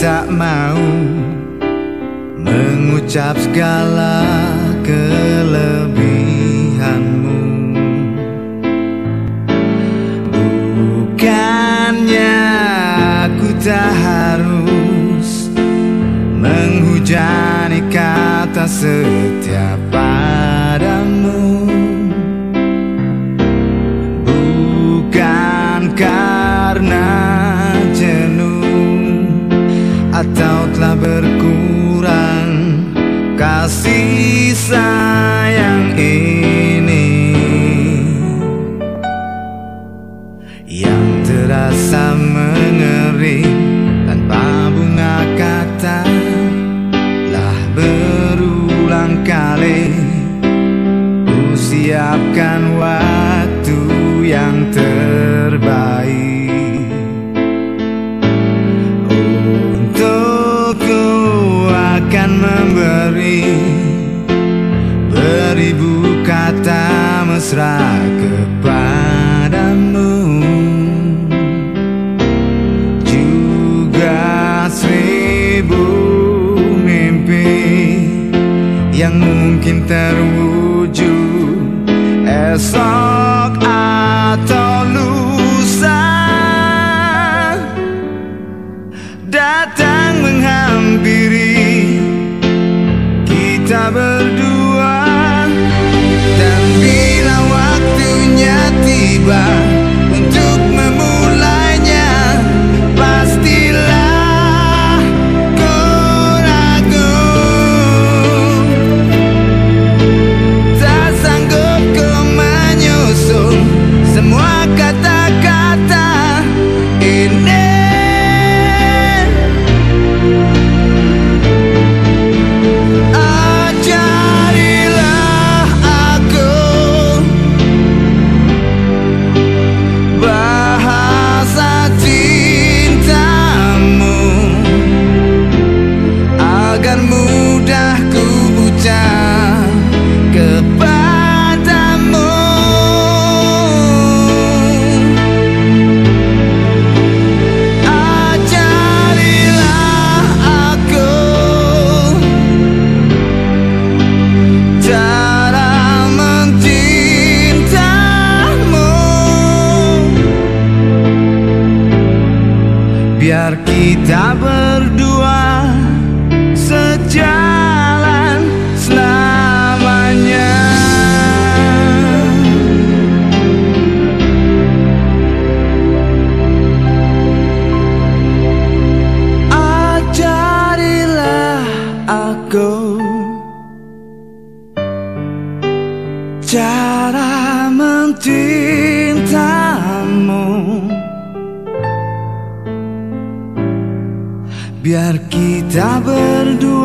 tak mau mengucap segala kelebihanmu. Bukannya aku tak harus menghujani kata setiap terasa mengering tanpa bunga kata lah berulang kali. Ku siapkan waktu yang terbaik untukku akan memberi beribu kata mesra kepadamu yang mungkin terwujud. Esok biar kita berdua sejalan selamanya. Ajarilah aku cara mencintamu biar kita berdua